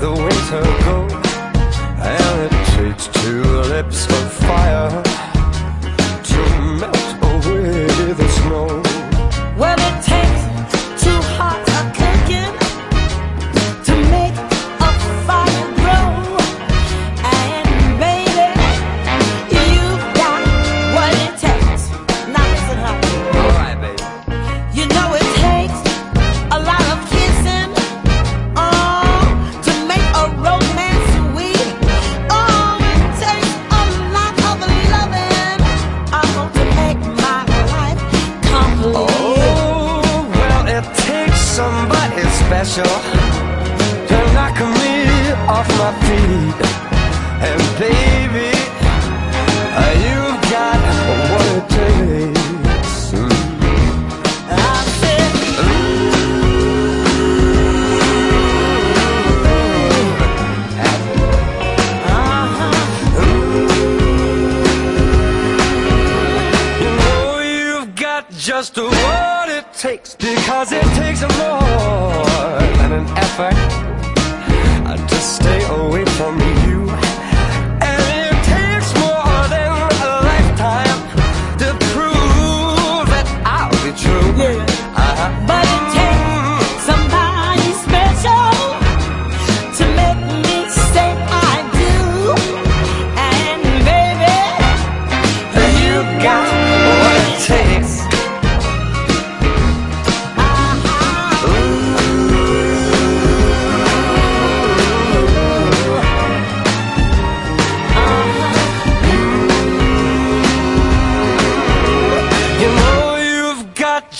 the winter go, and it treats two lips of fire. special You're knocking me off my feet And baby, uh, you've got what it takes. I said, ooh, uh -huh. ooh. You know you've got Just what it takes because it takes a lot than an effort. To stay away from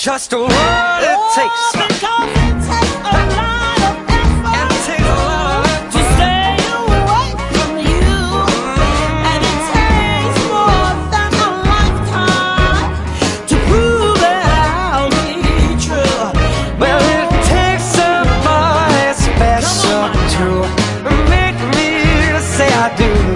just what it oh, takes. because it takes a lot of effort. It takes a lot of to stay away from you, and it takes more than a lifetime to prove that I'll be true. Well, it takes somebody special to make me say I do.